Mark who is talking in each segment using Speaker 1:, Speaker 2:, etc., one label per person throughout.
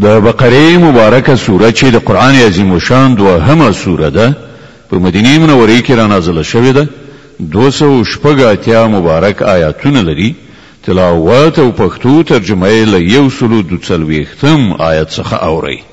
Speaker 1: د بقره مبارکه سوره چې د قرآن عظیم الشان دوهمه سوره ده په مدینه منوره کې رانازله شوې ده دوه سوه او شپږ اتیا مبارک آیاتونه لري تلاوت او پښتو ترجمه یې له یو سلو دوڅلوېښتم آیت څخه
Speaker 2: اورئ.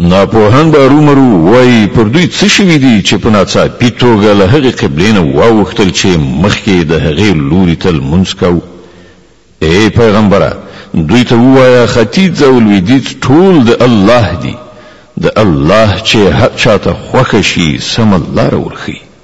Speaker 1: ناپوهان به ارومرو وایي پر دوی څه شوي دي چې په ناڅاپي توګه له هغې قبلې نه واوښتل چې مخکې یې د هغې لوري ته لمونځ کاوه. اې پیغمبره! دوی ته ووایه ختیځ او لویدیځ ټول د الله دي، د الله چې هر چاته خوښه شي سمه لاره ورښيي.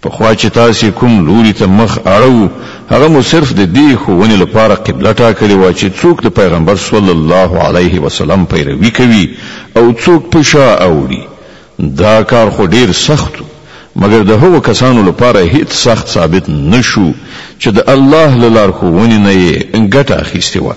Speaker 1: پخوا چې تاسې کوم لوري ته مخ اړوو، هغه مو صرف د دې ښوونې لپاره قبله ټاکلې وه چې څوک د پیغمبر صلی الله علیه وسلم پیروي کوي او څوک په شا اوړي. دا کار خو ډېر سخت و، مګر د هغو کسانو لپاره هېڅ سخت ثابت نه شو چې د الله له لارښوونې نه یې ګټه اخیستې
Speaker 2: وه.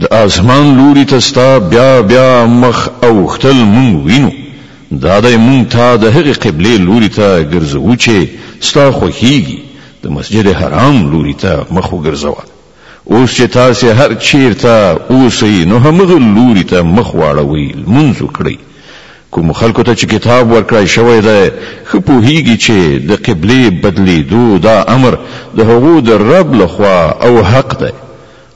Speaker 1: د آسمان لوري ته ستا بیا بیا مخ اوښتل مونږ وینو، دا دی مونږ تا د هغې قبلې لوري ته ګرځوو چې ستا خوښیږي، د مسجد حرام لوري ته مخ وګرځوه، اوس چې تاسې هر چیرته اوسئ نو همغه لوري ته مخ واړوئ، لمونځ وکړئ، کومو خلکو ته چې کتاب ورکړای شوی دی ښه پوهیږي چې د قبلې بدلیدو دا امر د هغو د رب له خوا او حق دی،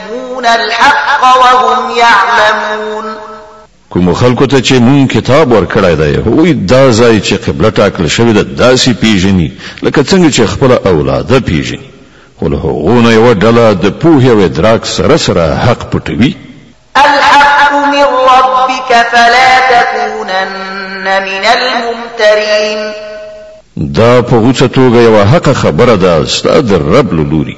Speaker 2: يكتمون الحق وهم يعلمون
Speaker 1: کومو خلکو ته چې مونږ کتاب ورکړی دی هغوی دا ځای چې قبله ټاکل شوې ده داسې پیژني لکه څنګه چې خپله اولاده پیژني خو له هغو نه یوه ډله د پوهې او ادراک سره سره حق پټوي
Speaker 2: الحق من ربك فلا تكونن من الممترين
Speaker 1: دا په غوڅه توګه یوه حقه خبره ده ستا د رب له لوري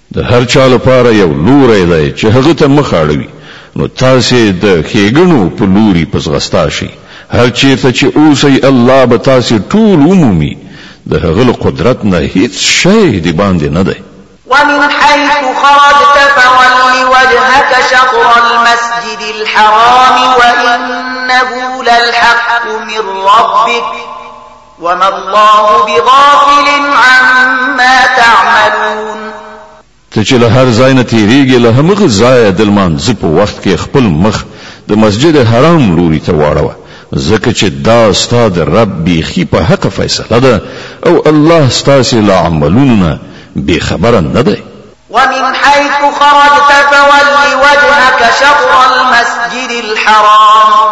Speaker 1: د هر چا لپاره یو لوری دی چې هغه ته مخ اړوي، نو تاسې د ښېګڼو په لوري په ځغستا شئ، هر چېرته چې اوسئ الله به تاسې ټول ومومي، د هغه له قدرت نه هیڅ شی د باندې نه دی.
Speaker 2: ومن حيث خرجت فول وجهك شطر المسجد الحرام وانه للحق من ربك وما الله بغافل عما تعملون.
Speaker 1: ته چې له هر ځای نه تېرېږې له همغه ځایه د لمانځه په وخت کې خپل مخ د مسجد حرام لوري ته واړوه، ځکه چې دا ستا د رب بېخي په حقه فیصله ده او الله ستاسې له عملونو نه بې خبره نه دی.
Speaker 2: ومن حيث خرجت فول وجهك شطر المسجد الحرام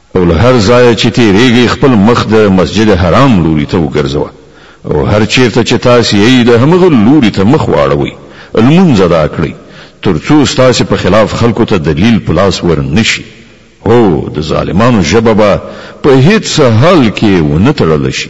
Speaker 1: او له هر ځایه چې تېرېږئ خپل مخ د مسجد حرام لوري ته وګرځوه او هر چېرته چې تاسې یئ د همغه لوري ته مخ واړوئ، لمونځ ادا کړئ، تر څو ستاسې په خلاف خلکو ته دلیل په لاس ور نه شي، هو! د ظالمانو ژبه به په هېڅ حال کې ونه تړل شي،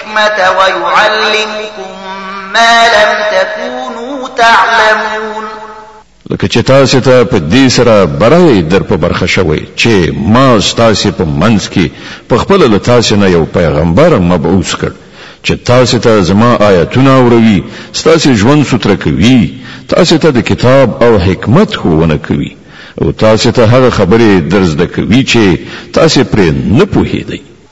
Speaker 2: حکمة ويعلمكم ما لم تكونوا تعلمون
Speaker 1: لکه چې تاسو ته په دې سره برای در په برخه شوی چې ما تاسو په منځ کې په خپل له تاسو نه یو پیغمبر مبعوث کړ چې تاسو ته زما آیاتونه اوروي تاسو ژوند ستر کوي تاسو ته د کتاب او حکمت ښوونه کوي او تاسو ته هغه خبرې درز د کوي چې تاسو پرې نه پوهیدئ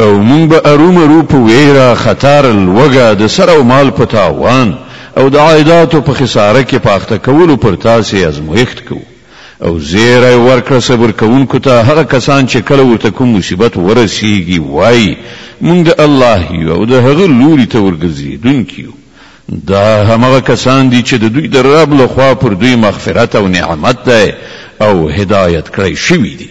Speaker 1: او
Speaker 2: موږ به
Speaker 1: ارو مرو په ویره، خطر، لوږه، د سر او مال په تاوان او د عایداتو په خساره کې په اخته کولو پر تاسې ازمویښت کوو. او زیری ورکړه صبر کوونکو ته، هغه کسان چې کله ورته کوم مصیبت ورسیږي وایي، موږ د الله یو او د هغه لوري ته ورګرځیدونکي یو. دا همغه کسان دي چې د دوی د رب له خوا پر دوی مغفرت او نعمت دی او هدایت کړی شوي دي.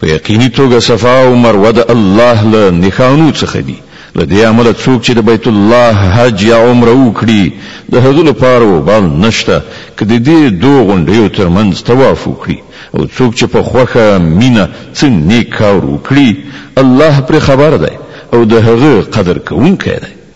Speaker 1: په یقیني توګه صفا او مروه د الله له نښانو څخه دي، له دې امله څوک چې د بیت الله حج یا عمره وکړي، د هغه لپاره وبال نشته که د دې دو غونډیو تر منځ طواف وکړي، او څوک چې په خوښه، مینه، څه نیک کار وکړي، الله پرې خبر دی او د هغه قدر کوونکی
Speaker 2: دی.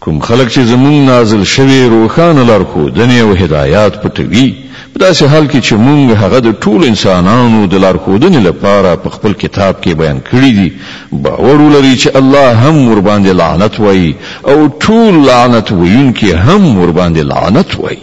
Speaker 1: کوم خلک چې زموږ نازل شوې روښانه لارښودنې او هدایات پټوي په داسې حال کې چې موږ هغه د ټولو انسانانو د لارښودنې لپاره په خپل کتاب کې بیان کړي دي باور ولري چې الله هم ورباندې لعنت وایي او ټول لعنت ویونکي هم ورباندې لعنت وایي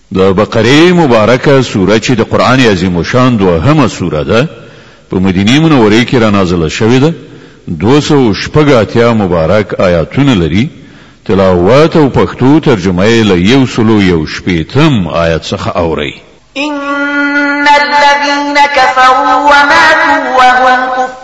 Speaker 1: د بقرې مبارکه سوره چې د قرآن عظیم الشان دوهمه سوره ده، په مدینې منورې کې رانازله شوې ده، دوه سوه او شپږ اتیا مبارک آیاتونه لري، تلاوت او پښتو ترجمه یې له یو سلو یو شپېتم آیت څخه اورئ.
Speaker 2: ان الذين كفروا وماتوا وهم كفار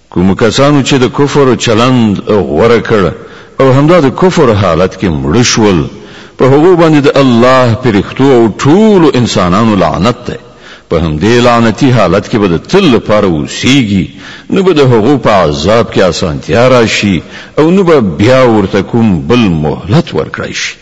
Speaker 1: کومو کسانو چې د کفر چلند غوره کړ او همدا د کفر حالت کې مړه شول په هغو باندې د الله پرښتو او ټولو انسانانو لعنت دی په همدې لعنتي حالت کې به د تل لپاره اوسیږي نو به د هغو په عذاب کې اسانتیا راشي او نو به بیا ورته کوم بل مهلت ورکړی شي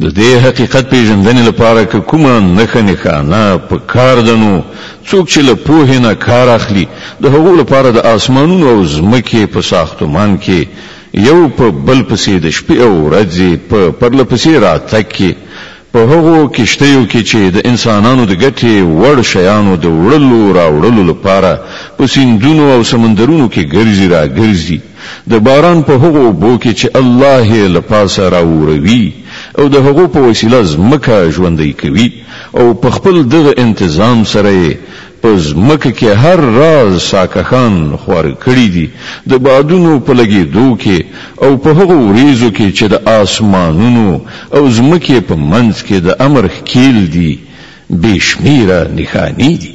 Speaker 1: د دې حقیقت پېژندنې لپاره که کومه نښه نښانه په کار ده، نو څوک چې له پوهې نه کار اخلي، د هغو لپاره د آسمانونو او ځمکې په ساختمان کې یو په بل پسې د شپې او ورځې په پرله پسې راتګ کې په هغو کښتیو کې چې د انسانانو د ګټې وړ شیانو د وړلو راوړلو لپاره په سیندونو او سمندرونو کې ګرځي راګرځي، د باران په هغو اوبو کې چې الله یې له پاسه راووروي او د هغو په وسیله ځمکه ژوندۍ کوي او په خپل دغه انتظام سره یې په ځمکه کې هر راز ساکښان خواره کړي دي، د بادونو په لګېدو کې او په هغو ورېځو کې چې د آسمانونو او ځمکې په منځ کې د امر ښکېل دي،
Speaker 2: بې شمېره نښانې دي.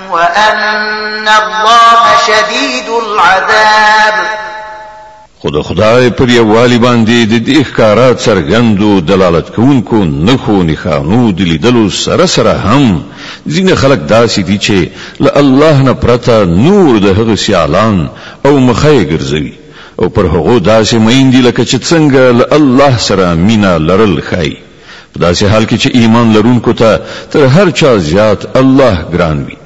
Speaker 2: وان الله شدید العذاب
Speaker 1: خو د خدای پر یووالي باندې د دې ښکارا څرګندو دلالت کوونکو نښو نښانو د لیدلو سره سره هم ځینې خلک داسې دي چې له الله نه پرته نور د هغه سیالان او مخه یې ګرځوي او پر هغو داسې میندي لکه چې څنګه له الله سره مینا لرل ښایي په داسې حال کې چې ایمان لرونکو ته تر هر چا زیات الله ګران وي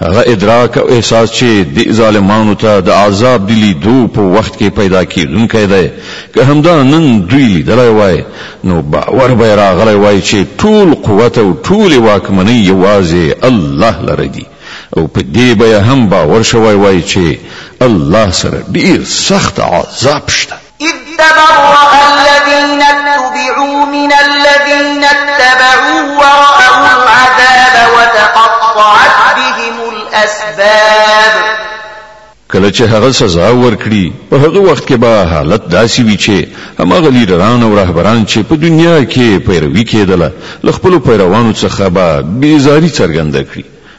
Speaker 1: هغه ادراک او احساس چې د ظالمانو ته د عذاب د لیدو په وخت کې پیدا کیدونکی دی که همدا نن دوی لیدلی وای نو باور به راغلی وای چې ټول قوت او ټول واکمنۍ یوازې الله لره دي او په دې به هم باور شوی وای چې الله سره ډیر سخت عذاب شته
Speaker 2: اذ تبرأ الذين اتبعوا من الذين اتبعوا ورأوا العذاب وتقطعت بهم الأسباب
Speaker 1: کله چې هغه سزا ورکړي په هغه وخت کې به حالت داسي وي چې همغه لیډران او رهبران چې په دنیا کې پیروي کېدله له خپل پیروانو څخه به بیزاری څرګنده کړي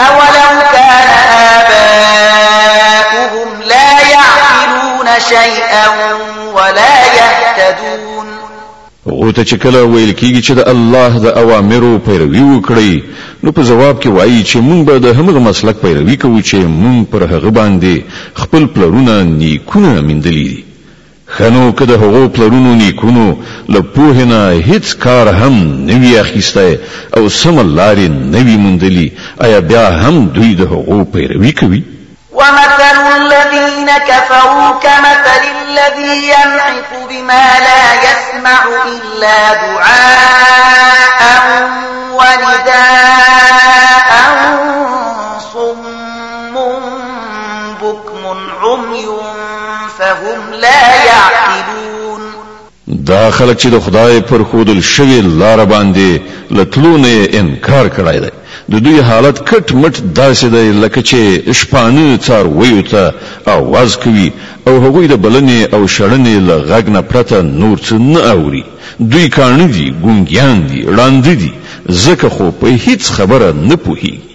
Speaker 2: اولو کان آباؤهم لا يعقلون شيئا ولا يهتدون
Speaker 1: هغو ته چې کله ویل کیږي چې د الله د اوامرو پیروي وکړي نو په جواب کې وایي چې مونږ به د همغه مسلک پیروي کوو چې مونږ پر هغه باندې خپل پلرونه نیکونه میندلي دي ښه نو که د هغو پلرونو نيکونو له پوهې نه هيڅ کار هم نه وي اخيستی او سمه لار يې نه وي موندلي ايا بيا هم دوی د هغو پيروي کوي؟
Speaker 2: ومثل الذين كفروا كمثل الذي ينعق بما لا يسمع إلا دعاء ونداء عمي فهم لا يعقلون
Speaker 1: دا خلک چې د خدای پر خودل شوی لار باندې لتلونه انکار کړای دی د دوی حالت کټ مټ داسې دی لکه چې شپانه څار ویو ته اواز کوي او هغوی د بلنې او شړنې له غږ نه پرته نور څه نه اوري دوی کاڼه دي ګونګیان دي ړاند دي ځکه خو په هیڅ خبره نه پوهیږي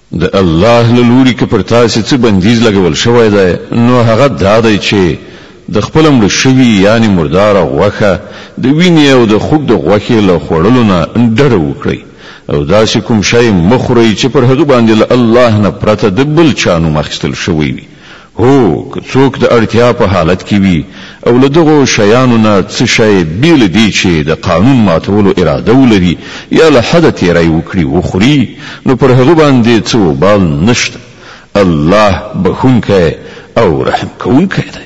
Speaker 1: د الله له لوري که پر تاسې څه بندیز لګول شوی دی، نو هغه دا دی چې د خپله مړه شوي یانې مرداره غوښه، د وینې او د خوګ د غوښې له خوړلو نه ډډه وکړئ او داسې کوم شی مه خورئ چې پر هغه باندې له الله نه پرته د بل چا نوم اخیستل شوی وي. هو که څوک د اړتیا په حالت کې وي او له دغو شیانو نه څه شی بې له دې چې د قانون ماتولو اراده ولري یا له حده تېری وکړي وخوري نو پر هغه باندې څه وبال نشته، الله بښونکی او رحم کوونکی دی.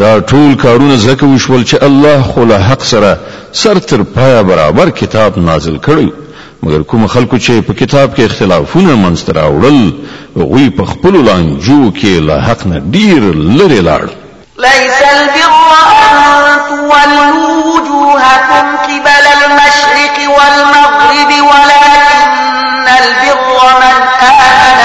Speaker 1: دا ټول کارونه ځکه وشول چې الله خو له حق سره سر تر پایه برابر کتاب نازل کړی مګر کوم خلکو چې په کتاب کې اختلافونه منځته راوړل هغوی په خپلو لانجو کې له حق نه ډیر لرې لاړل
Speaker 2: ليس البر أن تولوا وجوهكم قبل المشرق والمغرب ولكن البر من آمن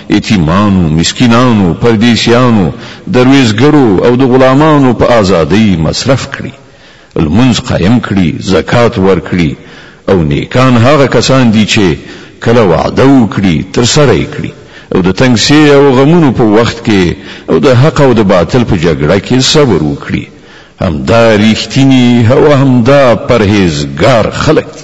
Speaker 1: یتیمانو، مسکینانو، پردیسیانو، درویزګرو او د غلامانو په آزادۍ مصرف کړي، لمونځ قایم کړي، زکات ورکړي او نیکان هغه کسان دي چې کله وعده وکړي ترسره یې کړي او د تنګسې او غمونو په وخت کې او د حق او د باطل په جګړه کې صبر وکړي همدا ریښتیني او همدا پرهیزګار خلک دي.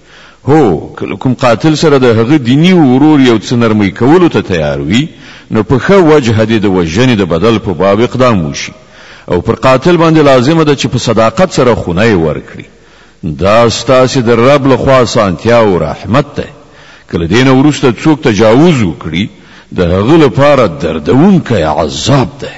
Speaker 2: هو، که له
Speaker 1: کوم قاتل سره د هغه دیني ورور یو څه نرمۍ کولو ته تیار وي، نو په ښه وجه دې د وژنې د بدل په باب اقدام وشي او پر قاتل باندې لازمه ده چې په صداقت سره خونه یې ورکړي. دا ستاسې د رب له خوا اسانتیا او رحمت دی. که له دې نه وروسته څوک تجاوز وکړي، د هغه لپاره دردوونکی عذاب
Speaker 2: دی.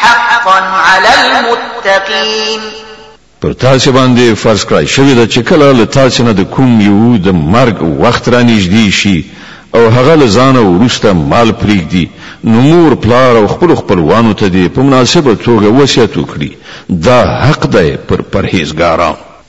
Speaker 2: حقا علی المتقین
Speaker 1: پر تاسې باندې فرض کړای شوې ده چې کله له تاسې نه د کوم یو د مرګ وخت را نږدې شي او هغه له ځانه وروسته مال پرېږدي نو مور پلار او خپلو خپلوانو ته دې په مناسبه توګه وصیت وکړي دا حق دی پر پرهېزګارانو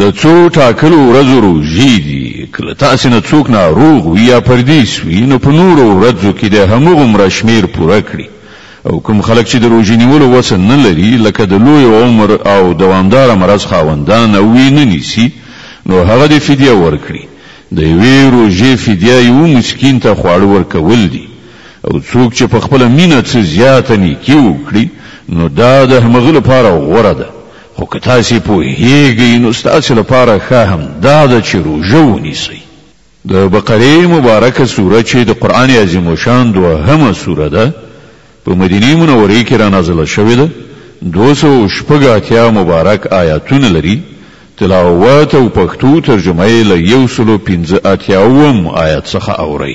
Speaker 1: د څو ټاکلو ورځو روژې دي، که له تاسې نه څوک ناروغ وي یا پردیس وي، نو په نورو ورځو کې دی همغومره شمېر پوره کړي او کوم خلک چې د روژې نیولو وس نه لري، لکه د لوی عمر او دوامداره مرض خاوندان او یې نه نیسي، نو هغه دې فدیه ورکړي، د یوې روژې فدیه یوه مسکین ته خواړه ورکول دي، او څوک چې په خپله مینه څه زیاته نیکي وکړي، نو دا د همغه لپاره غوره ده، خو که تاسې پوهېږئ نو ستاسې لپاره ښه هم دا ده چې روژه ونیسئ. د بقرې مبارکه سوره چې د قرآن عظیم الشان دوهمه سوره ده، په مدینې منورې کې رانازله شوې ده، دوه سوه او شپږ اتیا مبارک آیاتونه لري، تلاوت او پښتو ترجمه یې له یو سلو پنځه اتیا اووم آیت څخه
Speaker 2: اورئ.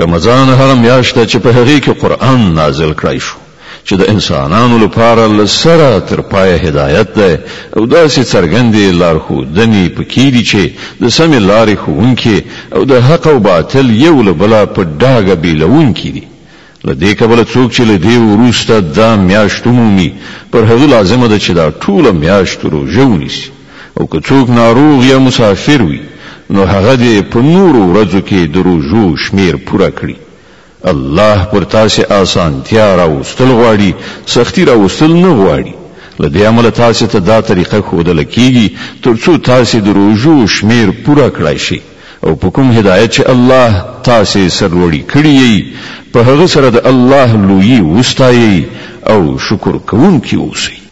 Speaker 2: رمضان
Speaker 1: هغه میاشت ده چې په هغې کې قرآن نازل کړای شو چې د انسانانو لپاره له سره تر پایه هدایت دی او داسې څرګندې لارښودنې پکې دي چې د سمې لارې ښوونکې او د حق او باطل یو له بله په ډاګه بیلوونکې دي له دې کبله څوک چې له دې وروسته دا میاشت ومومي پر هغه لازمه ده چې دا ټوله میاشت روژه ونیسي او که څوک ناروغ یا مسافر وي نو هغه دې په نورو ورځو کې د روژو شمېر پوره کړي. الله پر تاسې آسانتیا راوستل غواړي، سختي راوستل نه غواړي. له دې امله تاسې ته دا طریقه ښودله کېږي تر څو تاسې د روژو شمېر پوره کړای شئ او په کوم هدایت چې الله تاسې سرلوړي کړي یئ په هغه سره د الله لويي وستایئ او شکر کوونکي اوسئ.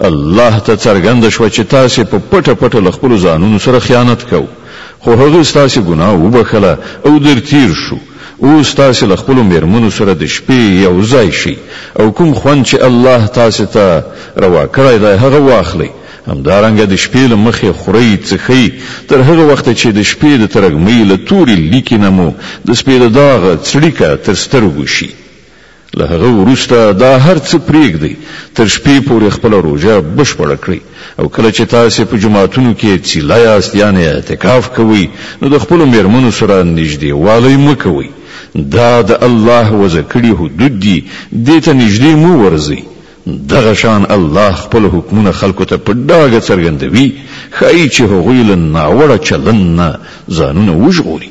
Speaker 2: الله
Speaker 1: ته څرګنده شوه چې تاسې په پټه پټه له خپلو ځانونو سره خیانت کوو خو هغه ستاسې ګناه وبخښله او در تیر شو اوس تاسې له خپلو میرمنو سره د شپې یو ځای شي او کوم خوند چې الله تاسې ته روا کړی دی هغه واخلئ همدارنګه د شپې له مخې خورئ څښئ تر هغه وخته چې د شپې د ترږمۍ له تورې لیکې نه مو د سپېده داغه څړیکه تر سترګو شي له هغه وروسته دا هر څه پرېږدئ، تر شپې پورې خپله روژه بشپړه کړئ او کله چې تاسې په جوماتونو کې څیله یاست یعنې اعتکاف کوئ نو د خپلو مېرمنو سره نږدې والی مه کوئ، دا د الله وضع کړي حدود دي، دې ته نږدې مه ورځئ، دغه شان الله خپل حکمونه خلکو ته په ډاګه څرګندوي، ښايي چې هغوی له ناوړه چلند نه ځانونه وژغوري.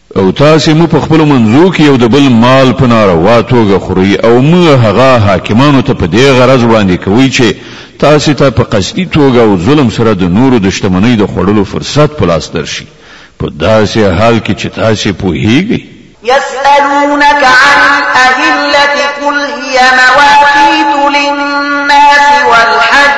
Speaker 1: او تاسې مو په خپلو منځو کې یو د بل مال په ناروا توګه خورئ او مو هغه حاکمانو ته په دې غرض وړاندې کوئ چې تاسې ته په قصدي توګه او ظلم سره د نورو د شتمنۍ د خوړلو فرصت په لاس درشي په داسې حال کې چې تاسې پوهېږئ.
Speaker 2: يسألونك عن الأهلة قل هي مواقيت للناس والحج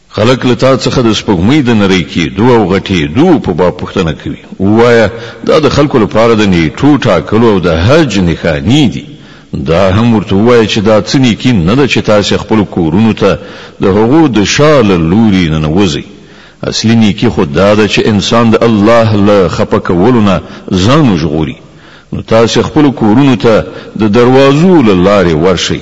Speaker 2: خلک
Speaker 1: له تا څخه د سپوږمۍ د نرۍ کېدو او غټېدو په باب پوښتنه کوي، ووایه، دا د خلکو لپاره د نېټو ټاکلو او د حج نښانې دي. دا هم ورته ووایه چې دا څه نېکي نه ده چې تاسې خپلو کورونو ته د هغو د شا له لوري ننوځئ. اصلي نېکي خو دا ده چې انسان د الله له خپه کولو نه ځان وژغوري. نو تاسې خپلو کورونو ته د دروازو له لارې
Speaker 2: ورشئ.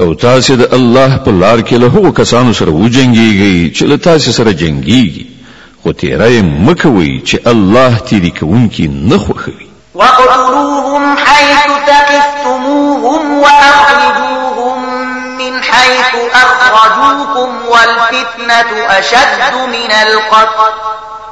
Speaker 1: او تاسې د الله په لار کې له هغو کسانو سره وجنګېږئ چې له تاسې سره جنګېږي، خو تېری مه کوئ چې الله تېری کوونکي نه خوښوي.
Speaker 2: واقتلوهم حيث ثقفتموهم واخرجوهم من حيث اخرجوكم والفتنة اشد من القتل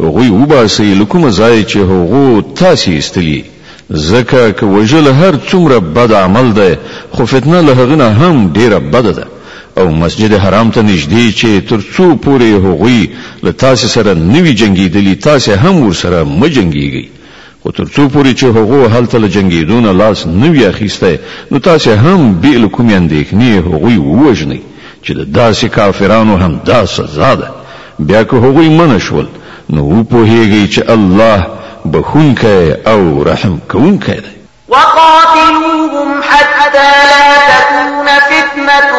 Speaker 2: هغوی وباسئ
Speaker 1: له کومه ځایه چې هغو تاسې ایستلي، ځکه که وژل هر څومره بد عمل دی، خو فتنه له هغه نه هم ډېره بده ده، او مسجد حرام ته نژدې چې تر څو پورې هغوی له تاسې سره نه وي جنګېدلي، تاسې هم ورسره مه جنګېږئ، خو تر څو پورې چې هغو هلته له جنګېدو نه لاس نه وي اخیستی، نو تاسې هم بې له کومې اندېښنې هغوی ووژنئ، چې د داسې کافرانو همدا سزا ده. بیا که هغوی منع شول، نو وپوهېږئ چې الله بښونکی او رحم کوونکی دی.
Speaker 2: وقاتلوهم حتى لا تكون فتنة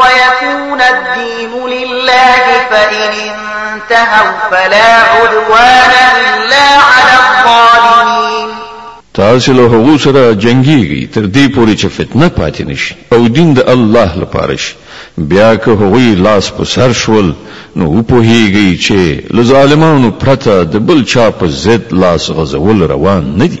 Speaker 2: ويكون الدين لله فإن انتهوا فلا عدوان الا على الظالمين
Speaker 1: تاسو له هغو سره جنگيږي تر دې پورې چې فتنه پاتې نشي او دین د الله لپاره شي بیا که هغوی لاس په سر شول نو وپوهیږي چې له ظالمانو پرته د بل چا په ضد لاس غزول روان نه دي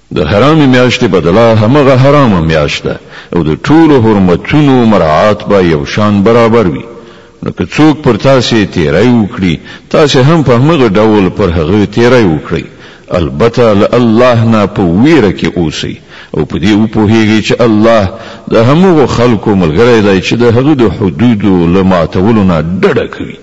Speaker 1: د حرامې میاشتې بدله همغه حرامه میاشت ده او د ټولو حرمتونو مراعات به یو شان برابر وي نو که څوک پر تاسې تیری وکړي تاسې هم په همغه ډول پر هغه تیری وکړئ البته له الله نه په ویره کې اوسئ او په دې وپوهیږئ چې الله د همغو خلکو ملګری دی چې د هغه د حدودو له ماتولو نه ډډه کوي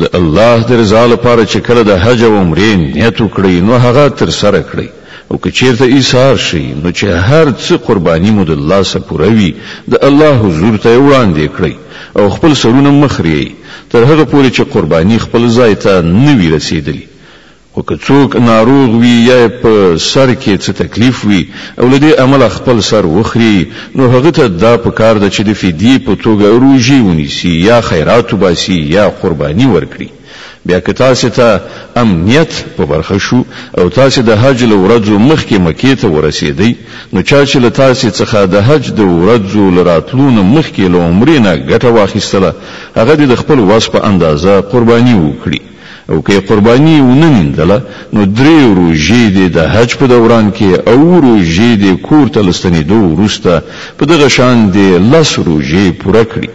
Speaker 1: د الله د رضا لپاره چې کله د حج او عمرې نیت وکړئ نو هغه ترسره کړئ او که چیرته ایثار شئ نو چې هر څه قرباني مو د لاسه پوره وي د الله حضور ته یې وړاندې کړئ او خپل سرونه مه خریئ تر هغه پورې چې قرباني خپل ځای ته نه وي رسېدلې خو که څوک ناروغ وي یا یې په سر کې څه تکلیف وي او له دې امله خپل سر وخري، نو هغه ته دا په کار ده چې د فدیې په توګه روژې ونیسي یا خیرات وباسي یا قرباني ورکړي. بیا که تاسې ته امنیت په برخه شو او تاسې د حج له ورځو مخکې مکې ته ورسېدئ، نو چا چې له تاسې څخه د حج د ورځو له راتلو نه مخکې له عمرې نه ګټه واخیستله، هغه دې د خپل وس په اندازه قرباني وکړي. او که یې قرباني یې ونه میندله نو درې روژې دې د حج په دوران کې او اووه روژې دې کور ته له ستنېدو وروسته په دغه شان دې لس روژې پوره کړي.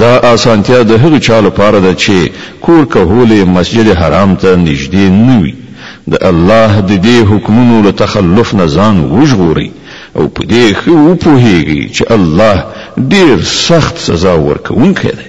Speaker 1: دا اسانتیا د هغه چا لپاره ده چې کور کهولی مسجد حرام ته نژدې نه وي. د الله د دې حکمونو له تخلف نه ځان وژغورئ او په دې ښه وپوهېږئ چې الله ډېر سخت سزا ورکوونکی دی.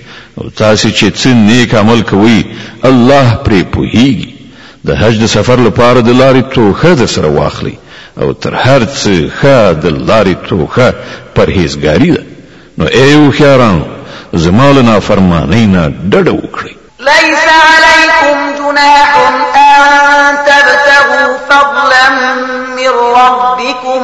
Speaker 1: او تاسې چې څه نیک عمل کوئ الله پرې پوهیږي، د حج د سفر لپاره د لارې توښه درسره واخلئ او تر هر څه ښه د لارې توښه پرهیزګاري ده، نو ای هوښیارانو! زما له نافرمانۍ نه ډډه وکړئ.
Speaker 2: ليس عليكم جناح أن تبتغوا فضلا من ربكم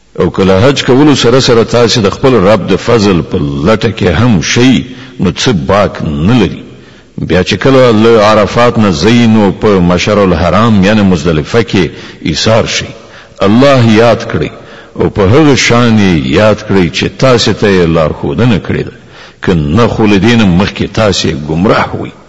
Speaker 1: او که له حج کولو سره سره تاسې د خپل رب د فضل په لټه کې هم شئ نو څه باک نه لري، بیا چې کله له عرفات نه ځئ نو په مشعر الحرام یعنې مزدلفه کې ایسار شئ، الله یاد کړئ او په هغه شان یې یاد کړئ چې تاسې ته یې لارښودنه کړې ده، که نه خو له دې نه مخکې تاسې ګمراه وئ.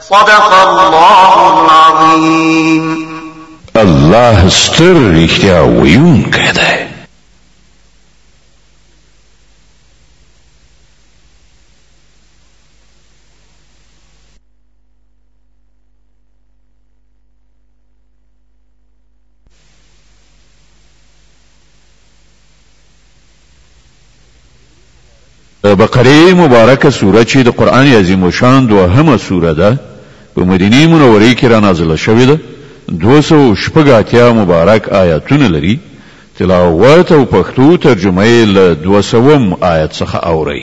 Speaker 2: صدق الله العظيم
Speaker 1: الله ستر رښتیا ویونکی دی د بقرې مبارکه سوره چې د قرآن عظیم الشان دوهمه سوره ده په مدینې منورې کې را نازله شوې ده دوه سوه او شپږ اتیا مبارک آیاتونه لري تلاوت او پښتو ترجمه یې له دوه سوم آیت څخه
Speaker 2: اورئ.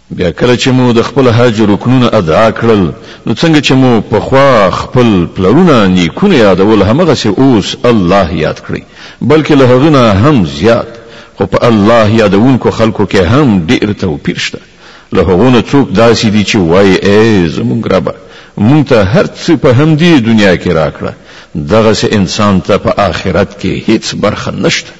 Speaker 1: بیا کله چې مو د خپل حج رکنونه اداء کړل نو څنګه چې مو پخوا خپل پلرونه نیکونه یادول همغسې اوس الله یاد کړئ بلکې له هغه نه هم زیات خو په الله یادونکو خلکو کې هم ډیر توپیر شته له هغو نه څوک داسې دي چې وایي ای زمونږ ربه مونږ ته هر څه په همدې دنیا کې راکړه دغسې انسان ته په آخرت کې هیڅ برخه نشته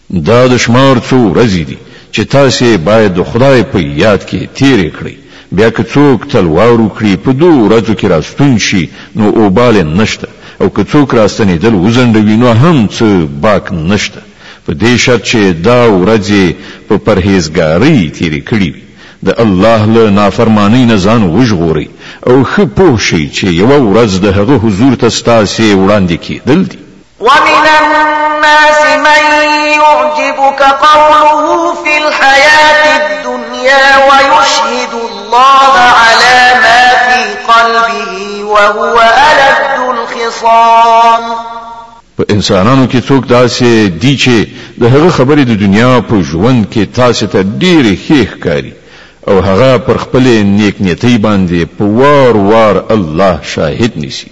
Speaker 1: دا د شمار څو ورځې دي چې تاسې باید د خدای په یاد کې تیرې کړئ، بیا که څوک تلوار وکړي په دو ورځو کې راستون شي نو اوبال نشته او که څوک راستنیدل وځنډوي نو هم څه باک نشته په دې شرط چې دا ورځې یې په پرهیزګارۍ تیرې کړې وي. د الله له نافرمانۍ نه ځان وژغورئ او ښه پوه شئ چې یوه ورځ د هغه حضور ته ستاسې وړاندې کیدل دي.
Speaker 2: ومن الناس من يعجبك قوله في الحياة الدنيا ويشهد الله على ما في قلبه وهو ألد الخصام
Speaker 1: په انسانانو کې څوک داسې دي چې د هغه خبرې د دنیا په ژوند کې تاسو ته ډېرې ښې ښکاري او هغه پر خپلې نیک نیتۍ باندې په وار وار الله شاهد نیسي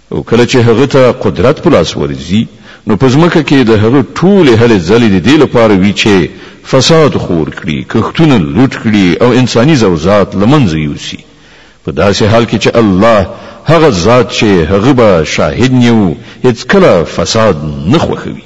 Speaker 1: او کله چې هغه ته قدرت په لاس ورځي نو په ځمکه کې د هغه ټولې هلې ځلې د دې لپاره وي چې فساد خور کړي، کښتونه لوټ کړي او انساني زوزات له منځه یوسي. په داسې حال کې چې الله هغه ذات چې هغه به شاهد نیو هېڅکله فساد نه خوښوي.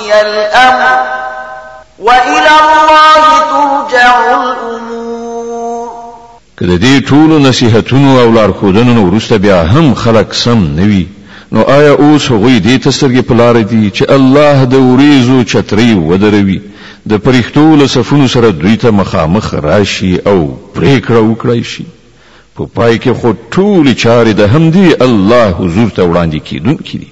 Speaker 2: وَلِيَّ الْأَمْرِ وَإِلَى اللَّهِ تُرْجَعُ الْأُمُورُ
Speaker 1: که د دې ټولو نصیحتونو او لارښودنو نه وروسته بیا هم خلک سم نه وي، نو آیا اوس هغوی دې ته سترګې په لاره دي چې الله د ورېځو چترۍ ودروي، د فرښتو له صفونو سره دوی ته مخامخ راشي او پرېکړه وکړای شي؟ په پای کې خو ټولې چارې د همدې الله حضور ته وړاندې کېدونکې دي.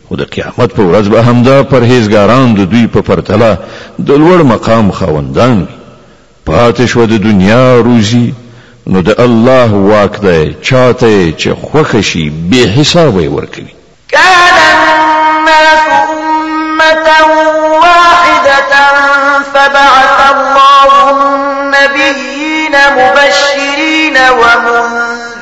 Speaker 1: خو د قیامت په ورځ به همدا پرهیزګاران د دوی په پرتله د لوړ مقام خاوندان وي پاتې شوه د دنیا روزي نو د الله واک دی چاته یې چې خوښه شي بې حسابه یې ورکوي
Speaker 2: كان الناس أمة واحدة فبعث الله النبيين مبشرين ومنذرين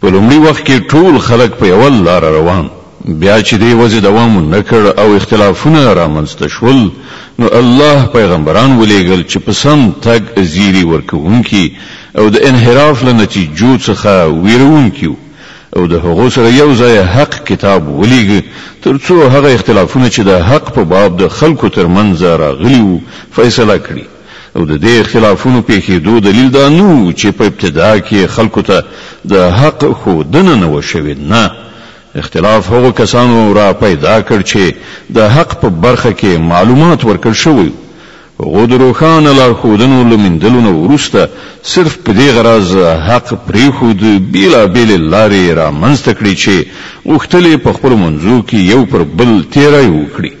Speaker 1: په لومړي وخت کې ټول خلک په یوه لاره روان بیا چې دې وضع دوام و نه کړ او اختلافونه رامنځ ته شول نو الله پیغمبران ولیږل چې په سم تګ زیری ورکوونکي او د انحراف له نتیجو څخه ویرونکي وو او د هغو سره یو ځای حق کتاب ولیږه تر څو هغه اختلافونه چې د حق په باب د خلکو تر منځ راغلي وو فیصله کړي. او د دې اختلافونو پېښېدو دلیل دا نه و چې په ابتدا کې یې خلکو ته د حق ښودنه نه وه شوې، نه، اختلاف هغو کسانو را پیدا کړ چې د حق په برخه کې معلومات ورکړ شوی و، هغو د روښانه لارښودنو له میندلو نه وروسته صرف په دې غرض حق پرېښود، بېلا بېلې لارې یې رامنځته کړې چې غوښتل یې په خپلو منځو کې یو پر بل تېری وکړي.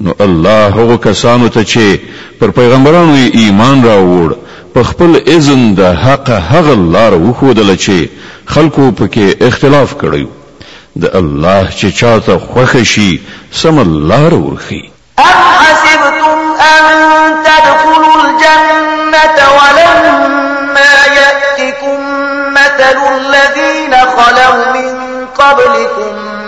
Speaker 1: نو الله هغو کسانو ته چې پر پیغمبرانو یې ایمان راووړ په خپل اذن د حق هغه لاره وښودله چې خلکو پکې اختلاف کړی و. د الله چې چاته خوښ شي سمه لاره ورښي.
Speaker 2: ام حسبتم ان تدخلوا الجنة ولما يأتكم مثل الذين خلوا من قبلكم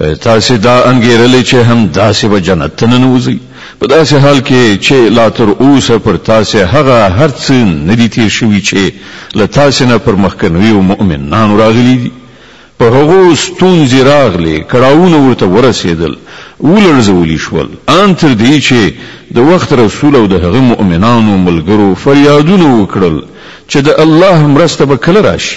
Speaker 2: ایا
Speaker 1: تاسې دا انګېرلې چې همداسې به جنت ته ننوځئ، په داسې حال کې چې لا تر اوسه پر تاسې هغه هر څه نه دي تېر شوي چې له تاسې نه پر مخکنیو مؤمنانو راغلي دي؟ په هغو ستونزې راغلې، کړاوونه ورته ورسېدل، ولړزولي شول، ان تر دې چې د وخت رسول او د هغه مؤمنانو ملګرو فریادونه وکړل چې د الله مرسته به کله راشي؟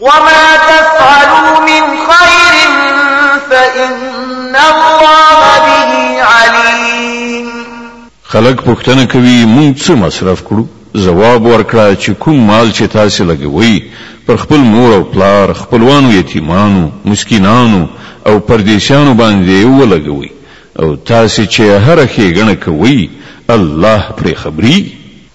Speaker 2: وما تفعلوا من خير فإن الله به عليم.
Speaker 1: خلک پوښتنه کوي، موږ څه مصرف کړو؟ ځواب ورکړه چې کوم مال چې تاسې لګوئ، پر خپل مور او پلار، خپلوانو یتیمانو، مسکینانو او پردیسیانو باندې یې ولګوئ او تاسې چې هره ښېګڼه کوئ، الله پرې
Speaker 2: خبرېږي.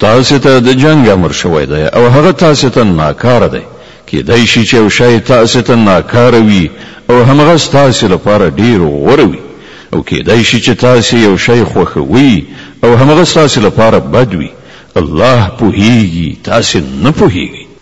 Speaker 1: تاسې ته د جنګ امر شوی دی او هغه تاسې ته ناکاره دی، کېدای شي چې یو شی تاسې ته ناکاره وي او همغه ستاسې لپاره ډېر غوره وي، او کېدای شي چې تاسې یو شی خوښوئ او همغه ستاسې لپاره بد وي، الله پوهېږي، تاسې نه پوهېږئ.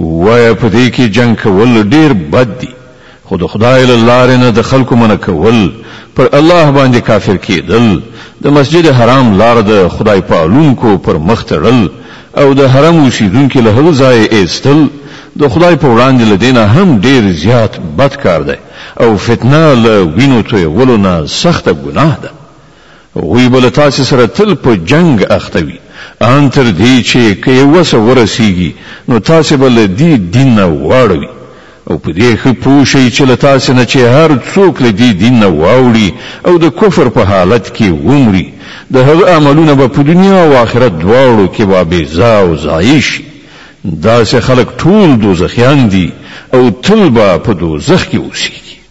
Speaker 1: ووایه په دې کې جنګ کول ډېر بد دي، خو د خدای له لارې نه د خلکو منع کول، پر الله باندې کافر کېدل، د مسجد حرام لاره د خدای پالونکو پر مخ تړل او د حرم اوسېدونکي له هغه ځایه اېستل د خدای په وړاندې له دې نه هم ډېر زیات بد کار دی او فتنه له وینو تویولو نه سخته ګناه ده. هغوی به له تاسې سره تل په جنګ اخته وي، ان تر دې چې که یې وسه ورسېږي، نو تاسې به له دې دین نه واړوي. او په دې ښه پوه شئ چې له تاسې نه چې هر څوک له دې دین نه واوړي او د کفر په حالت کې ومري، د هغه عملونه به په دنیا او آخرت دواړو کې وابېځه او ضایع شي. داسې خلک ټول دوزخیان دي او تل به په دوزخ کې اوسېږي.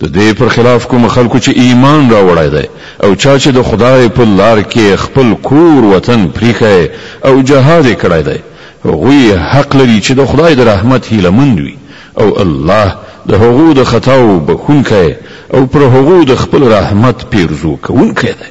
Speaker 1: د دې پر خلاف کوم خلکو چې ایمان راوړی دی او چا چې د خدای په لار کې خپل کور وطن پریښی او جهاد یې کړی دی هغوی حق لري چې د خدای د رحمت هیله مند وي او الله د هغو د خطاو بښونکی او پر هغو د خپل رحمت پیرزو کوونکی دی.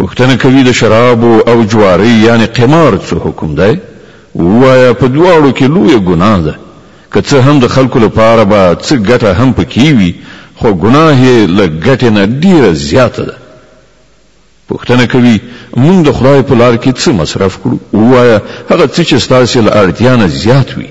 Speaker 1: پوښتنه کوي د شرابو او جوارۍ یعنې قمار څه حکم دی؟ ووایه په دواړو کې لویه ګناه ده، که څه هم د خلکو لپاره به څه ګټه هم په کې وي خو ګناه یې له ګټې نه ډېره زیاته ده. پوښتنه کوي مونږ د خدای په لار کې څه مصرف کړو؟ ووایه هغه څه چې ستاسې له اړتیا نه زیات وي.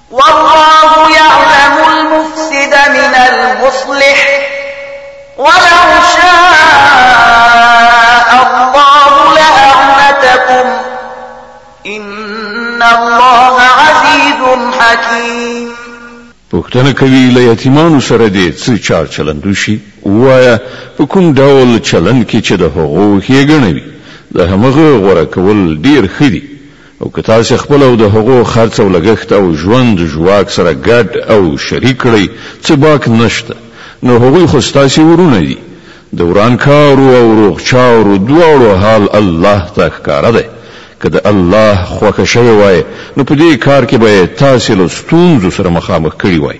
Speaker 2: والله يعلم المفسد من المصلح ولو شاء الله لأعنتكم إن الله عزيز حكيم
Speaker 1: پوښتنه کوي له یتیمانو سره دې څه چار چلند وشي وایه په کوم ډول چلند کې چې د هغو ښېګڼه وي د همغه غوره کول ډیر ښه دي او که تاسې خپل او د هغو خرڅ او لګښت او ژوند ژواک سره ګډ او شریک کړئ، څه باک نشته، نو هغوی خو ستاسې ورونه دي. د ورانکارو او روغچارو دواړو حال الله ته ښکاره دی. که د الله خوښه شوې وای، نو په دې کار کې به یې تاسې له ستونزو سره مخامخ کړي وای.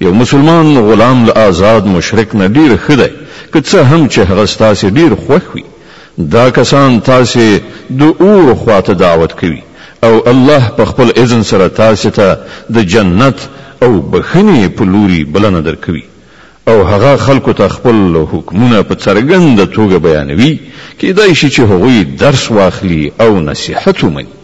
Speaker 1: یو مسلمان غلام له آزاد مشرک نه ډیر ښه دی که څه هم چې هغه ستاسې ډیر خوښ وي. دا کسان تاسې د اور خوا ته دعوت کوي او الله په خپل اذن سره تاسې ته د جنت او بښنې په لوري بلنه درکوي او هغه خلکو ته خپل حکمونه په څرګنده توګه بیانوي کیدای شي چې هغوی درس واخلي او نصیحت ومني.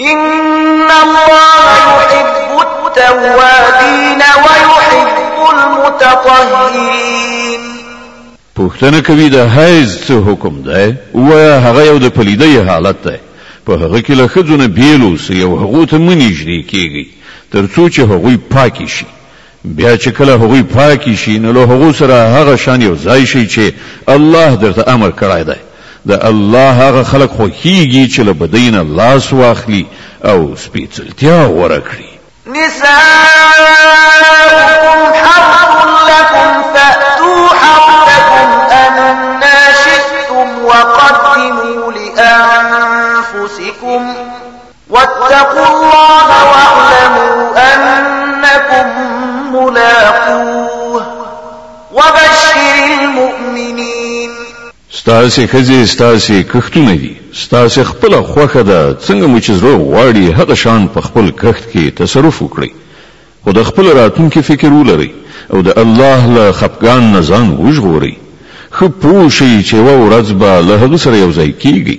Speaker 2: ان الله يحب التوابين ويحب المتطهرين
Speaker 1: پوښتنه کوي د حیض څه حکم دی وایا هغه یو د پلیدۍ حالت دی په هغه کې له ښځو نه بیل اوسئ او هغو ته مه نږدې کیږئ تر څو چې هغوی پاکې شي بیا چې کله هغوی پاکې شي نو له هغو سره هغه شان یو ځای شئ چې الله درته امر کړی دی، د الله هغه خلک خوښېږي چې له بدۍ نه لاس واخلي او سپېڅلتیا غوره
Speaker 2: کړي. نساؤکم حرث لکم فأتو حرثکم أنا شئتم وقدموا لأنفسکم. واتقوا الله واعلموا أنكم ملاقوه وبشر المؤمنين
Speaker 1: ستاسې خزي ستاسې کښتونه دي ستاسې خپل خوخه ده څنګه مو چې زړه غواړي هغه شان په خپل کښت کې تصرف وکړي خو د خپل راتلونکي فکر ولرئ او د الله له خپګان نه ځان وژغورئ ښه پوه شئ چې یوه ورځ به له هغه سره یو ځای کیږئ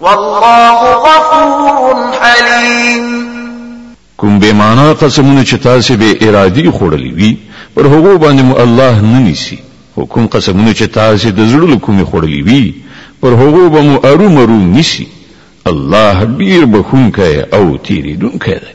Speaker 2: والله غفور حليم
Speaker 1: کوم بې معنا قسمونه چې تاسو به ارادي خوړلې وي پر هغو باندې مو الله نه نیسي خو کوم قسمونه چې تاسو د زړه له کومې خوړلې وي پر هغو به مو ارومرو نیسي الله ډیر بخښونکی او تیریدونکی دی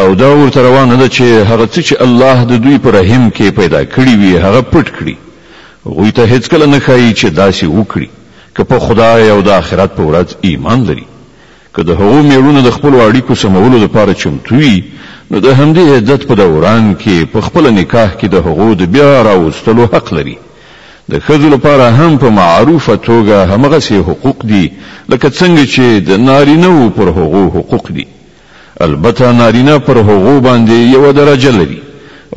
Speaker 1: او دا ورته روا نه ده چې هغه څه چې الله د دوی په رحم کې پیدا کړي وي هغه پټ کړي، هغوی ته هېڅکله نه ښايي چې داسې وکړي، که په خدای او د آخرت په ورځ ایمان لري. که د هغو مېړونه د خپلو اړیکو سمولو لپاره چمتو وي، نو د همدې عدت په دوران کې په خپله نکاح کې د هغو د بیا راوستلو حق لري. د ښځو لپاره هم په معروفه توګه همغسې حقوق دي لکه څنګه چې د نارینه وو پر هغو حقوق دي. البته نارینه پر هغو باندې یوه درجه لري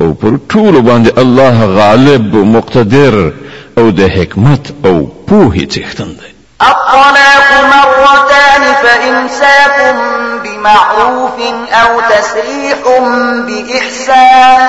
Speaker 1: او پر ټولو باندې الله غالب، مقتدر او د حکمت او پوهې څښتن دی.
Speaker 2: الطلاق مرتان فإمساک بمعروف او تسریح بإحسان.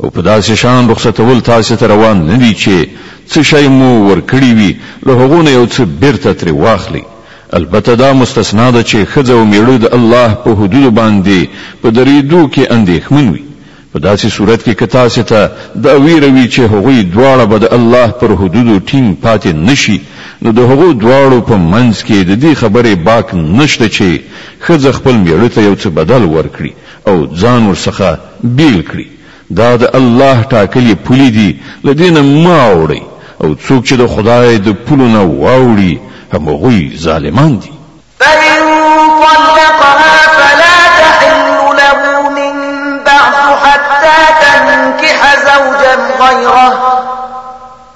Speaker 1: او په داسې شان رخصتول تاسې ته روا نه دي چې څه شی مو ورکړي وي له هغو نه یو څه بیرته ترې واخلئ، البته دا مستثنی ده چې ښځه او میړه د الله په حدودو باندې په دریدو کې اندیښمن وي، په داسې صورت کې که تاسې ته دا ویره وي چې هغوی دواړه به د الله پر حدودو ټینګ پاتې نه شي نو د هغو دواړو په منځ کې د دې خبرې باک نشته چې ښځه خپل میړه ته یو څه بدل ورکړي او ځان ورڅخه بیل کړي دا د الله ټاکلي پولي دي له دې نه مه اوړئ او څوک چې د خدای د پولو نه واوړي همغوی ظالمان دي.
Speaker 2: فإن طلقها فلا تحل له من بعد حتى تنكح زوجا غيره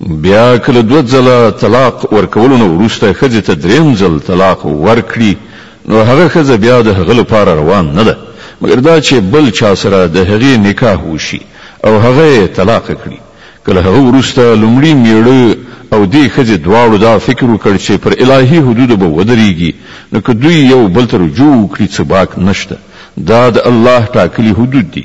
Speaker 1: بیا که له دوه ځله طلاق ورکولو نه وروسته ښځې ته دریم ځل طلاق ورکړي، نو هغه ښځه بیا د هغه لپاره روا نه ده، مګر دا چې بل چا سره د هغې نکاح وشي او هغه یې طلاقه کړي. که له هغه وروسته لومړي مېړه او دې ښځې دواړو دا فکر وکړ چې پر الهي حدودو به ودرېږي، نو که دوی یو بل ته رجوع وکړي، څه باک نشته. دا د الله ټاکلي حدود دي.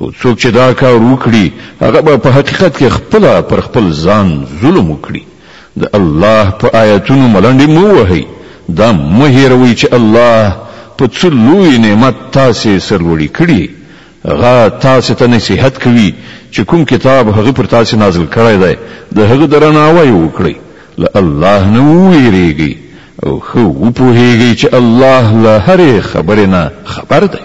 Speaker 1: او څوک چې دا کار وکړي هغه به په حقیقت کې خپله پر خپل ځان ظلم وکړي د الله په آیتونو ملنډې مه وهئ دا مه هېروئ چې الله په څه لوی نعمت تاسې سرلوړي کړي هغه تاسې ته نصیحت کوي چې کوم کتاب هغه پر تاسې نازل کړی دی د هغه درناوی وکړئ له الله نه وویریږئ او ښه وپوهیږئ چې الله له هرې خبرې نه خبر دی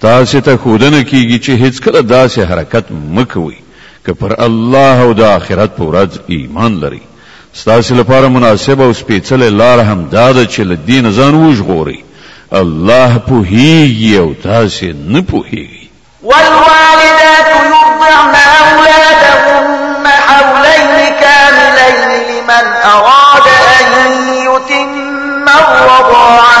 Speaker 1: تاسې ته ښودنه کېږي چې هېڅکله داسې حرکت مه کوئ، که پر الله او د آخرت په ورځ ایمان لرئ، ستاسې لپاره مناسبه او سپېڅلې لاره همدا ده چې له دې نه ځان وژغورئ، الله پوهېږي او تاسې نه پوهېږئ.
Speaker 2: والوالدات يرضعن أولادهن حولين كاملين لمن أراد أن يتم الرضاعة،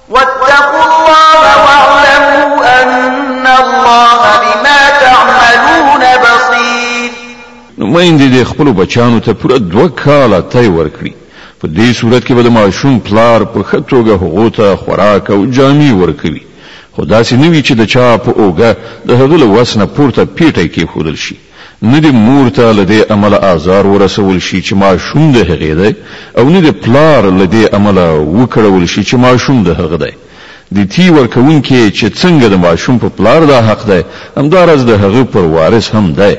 Speaker 2: واتقوا الله واعلموا ان الله بما تعملون بصير
Speaker 1: نو میندې د خپل بچانو ته پوره دوه کاله تای ورکړي په دې صورت کې به د ماشوم پلار په ښه توګه هغو ته خوراک او جامې ورکوي خو داسې نه وي چې د چا په اوږه د هغه له وس نه پورته پیټی کېښودل شي نه دې مور ته له دې امله آزار ورسول شي چې ماشوم د هغې دی او نه دې پلار له دې امله وکړول شي چې ماشوم د هغه دی. د تي ورکوونکې چې څنګه د ماشوم په پلار دا حق دی، همداراز د هغه پر وارث هم دی.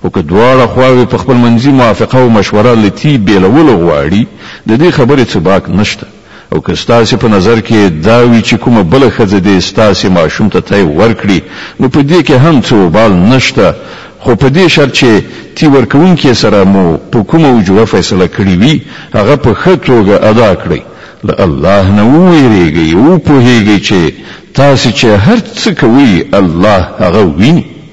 Speaker 1: خو که دواړه خواوې په خپل منځي موافقه او مشوره له تي بېلول غواړي، د دې خبرې څه باک نشته. او که ستاسې په نظر کې دا وي چې کومه بله ښځه دې ستاسې ماشوم ته تی ورکړي نو په دې کې هم څه وبال نه شته خو په دې شرط چې تی ورکوونکې سره مو په کومه وجوه فیصله کړې وي هغه په ښه توګه ادا کړئ له الله نه وویریږئ وپوهیږئ چې تاسې چې هر څه کوئ الله هغه ویني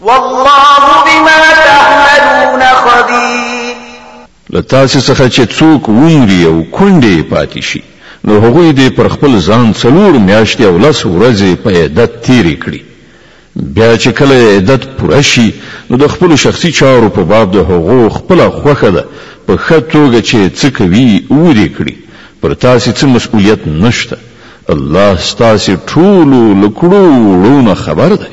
Speaker 2: والله بما تعملون خبير
Speaker 1: له تاسې څخه چې څوک ومري او کونډې پاتې شي نو هغوی دې پر خپل ځان څلور میاشتې او لس ورځې په عدت تیرې کړي بیا چې کله عدت پوره شي نو د خپل شخصي چارو په باب د هغو خپل خوخه ده په ښه توګه چې څه کوي ودې کړي پر تاسې څه مسؤلیت نشته الله ستاسې ټولو لکړو وړونه خبر
Speaker 2: دی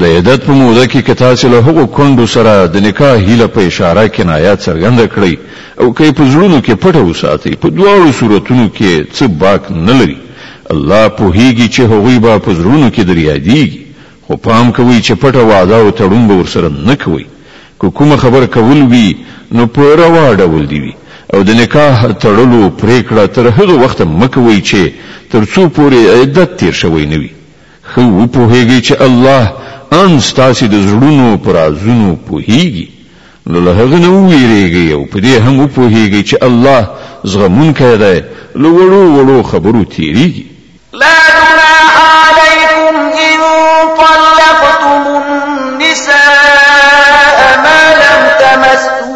Speaker 1: د عدت په موده کې که تاسې له هغو کونډو سره د نکاح هیله په اشاره، کنایه، څرګنده کړئ او که یې په زړونو کې پټه وساتئ، په دواړو صورتونو کې څه باک نه لري، الله پوهېږي چې هغوی به په زړونو کې در یادېږي، خو پام کوئ چې پټه وعده او تړون به ورسره نه کوئ، که کومه خبره کول وي نو په روا ډول دې وي او د نکاح تړلو پرېکړه تر هغه وخته مه کوئ چې تر څو پورې عدت تېر شوی نه وي. ښه وپوهېږئ چې الله ان ستاسې د زړونو په رازونو پوهېږي، نو له هغه نه ووېرېږئ او په دې هم وپوهېږئ چې الله زغمونکی دی، له وړو وړو خبرو تېرېږي.
Speaker 2: لا جناح عليكم إن طلقتم النساء ما لم تمسوهن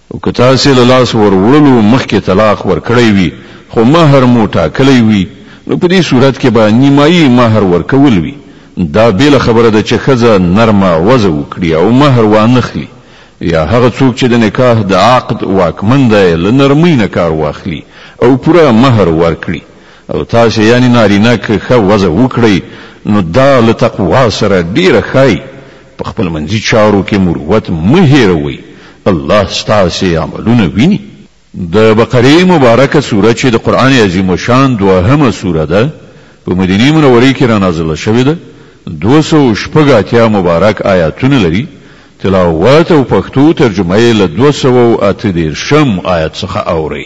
Speaker 1: او که تاسې له لاس وروړلو مخکې طلاق ورکړی وي خو مهر مو ټاکلی وي نو په دې صورت کې به نیمايي مهر ورکول وي، دا بېله خبره ده چې ښځه نرمه وضع وکړي او مهر وانخلي یا هغه څوک چې د نکاح د عقد واکمن دی له نرمۍ نه کار واخلي او پوره مهر ورکړي او تاسې یعنې نارینه که ښه وضع وکړئ نو دا له تقوا سره ډېره ښايي په خپل منځي چارو کې مروت مه هېروئ الله ستاسې عملونه ویني د بقرې مبارکه سوره چې د قرآن عظیم الشان دوهمه سوره ده په مدینې منورې کې را نازله شوې ده دوه سوه او شپږ اتیا مبارک آیاتونه لري تلاوت او پښتو ترجمه یې له دوه سوه او اته دېرشم آیت څخه اورئ.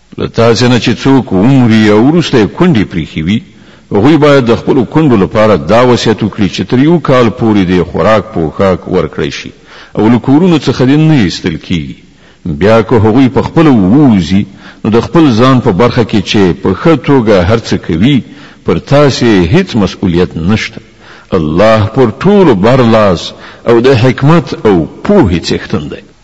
Speaker 1: له تاسې نه چې څوک ومري او وروسته یې کونډې پرېښې وي، هغوی باید د خپلو کونډو لپاره دا وصیت وکړي چې تر یو کال پورې دې خوراک پوښاک ورکړی شي او له کورونو څخه دې نه ایستل کېږي. بیا که هغوی په خپله ووځي، نو د خپل ځان په برخه کې چې په ښه توګه هر څه کوي، پر تاسې هېڅ مسؤلیت نشته. الله پر ټولو بر لاس او د حکمت او پوهې څښتن دی.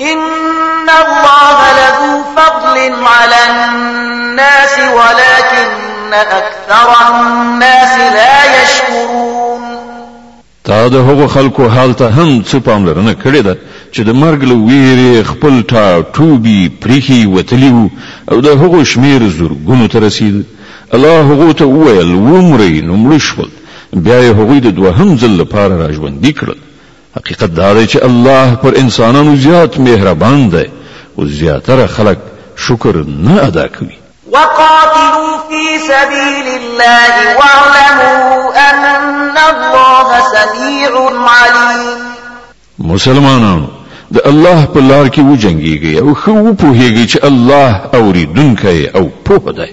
Speaker 2: ان الله لذو فضل على الناس ولكن اكثر الناس لا يشكرون
Speaker 1: تا د هغو خلکو حال ته هم څه پاملرنه کړې ده چې د مرګ له ویرې خپل ټاټوبي پریښي وتلي وو او د هغو شمیر زرګونو ته رسید الله هغو ته وویل ومرئ نو مړه شول بیا یې هغوی د دوهم ځل لپاره راژوندي کړل حقیقت دا دی چې الله پر انسانانو زیات مهربان دی او زیاتره خلک شکر نه ادا کوي.
Speaker 2: وقاتلوا في سبيل الله واعلموا أن الله سميع عليم
Speaker 1: مسلمانانو د الله په لار کې وجنګيږي او خو وپوهيږي چې الله اوريدونکی او پوه دی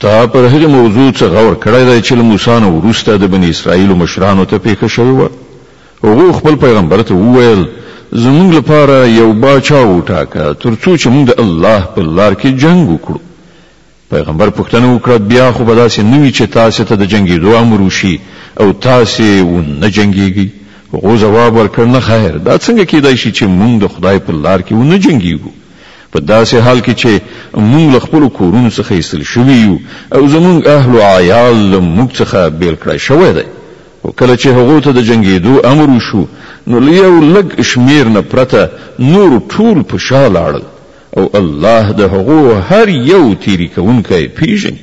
Speaker 1: تا پر هغې موضوع څه غور کړی دی چې له موسی نه وروسته د بني اسرائیلو مشرانو ته پېښه شوې وه؟ هغو خپل پیغمبر ته وویل، زموږ لپاره یو باچا وټاکه تر څو چې موږ د الله په لار کې جنګ وکړو. پیغمبر پوښتنه وکړه، بیا خو به داسې نه وي چې تاسې ته د جنګېدو امر وشي او تاسې و نه جنګېږئ؟ هغو ځواب ورکړ، نه خیر، دا څنګه کېدای شي چې موږ د خدای په لار کې و نه جنګېږو؟ په داسې حال کې چې موږ له خپلو کورونو څخه ایستل شوي یو او زموږ اهل و عیال له موږ څخه بیل کړای شوی دی، خو کله چې هغو ته د جنګیدو امر وشو نو له یو لږ شمیر نه پرته نور ټول په شا لاړل او الله د هغو هر یو تیری کوونکی پیژني.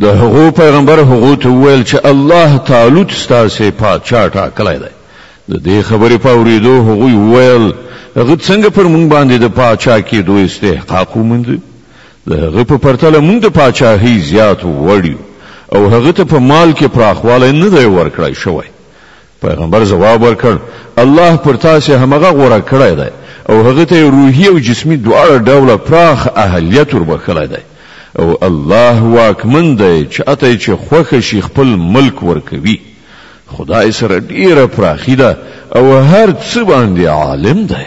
Speaker 1: د هغو پیغمبر هغو ته وویل چې الله طالوت ستاسې پادشاه ټاکلی دی. د دې خبرې په اورېدو هغوی وویل، هغه څنګه پر موږ باندې د پاچا کېدو استحقاق وموند؟ د هغه په پرتله موږ د پاچاهۍ زیات وړ یو او هغه ته په مال کې پراخوالی نه دی ورکړی شوی. پیغمبر ځواب ورکړ، الله پر تاسې همغه غوره کړی دی او هغه ته یې روحي او جسمي دواړه ډوله پراخ اهلیت وربښلی دی او الله واکمن دی چاته یې چې خوښه شي خپل ملک ورکوي. خدای سره ډېره پراخي ده او هر څه باندې عالم دی.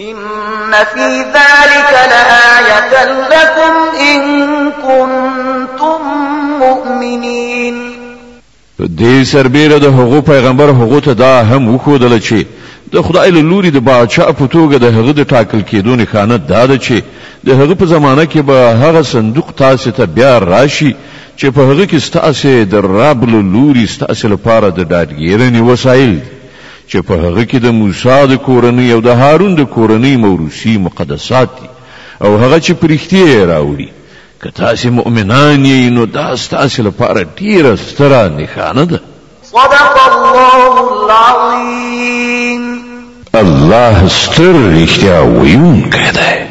Speaker 2: ان فی ذلک لآیة لکم ان کنتم مؤمنین
Speaker 1: دې سربېره د هغو پیغمبر هغو ته دا هم وښودله چې د خدای له لوري د باچا په توګه د هغه د ټاکل کېدو نښانه دا ده چې د هغه په زمانه کې به هغه صندوق تاسې ته بیا راشي چې په هغه کې ستاسې د رب له لوري ستاسې لپاره د ډاډګېرنې وسایل دي چې په هغه کې د موسی د کورنۍ او د هارون د کورنۍ موروثي مقدسات دي او هغه چې په رښتیا یې راوړي که تاسې مؤمنان یئ نو دا ستاسې لپاره ډېره ستره نښانه ده
Speaker 2: صدق الله العظیم
Speaker 1: الله ستر رښتیا ویونکی دی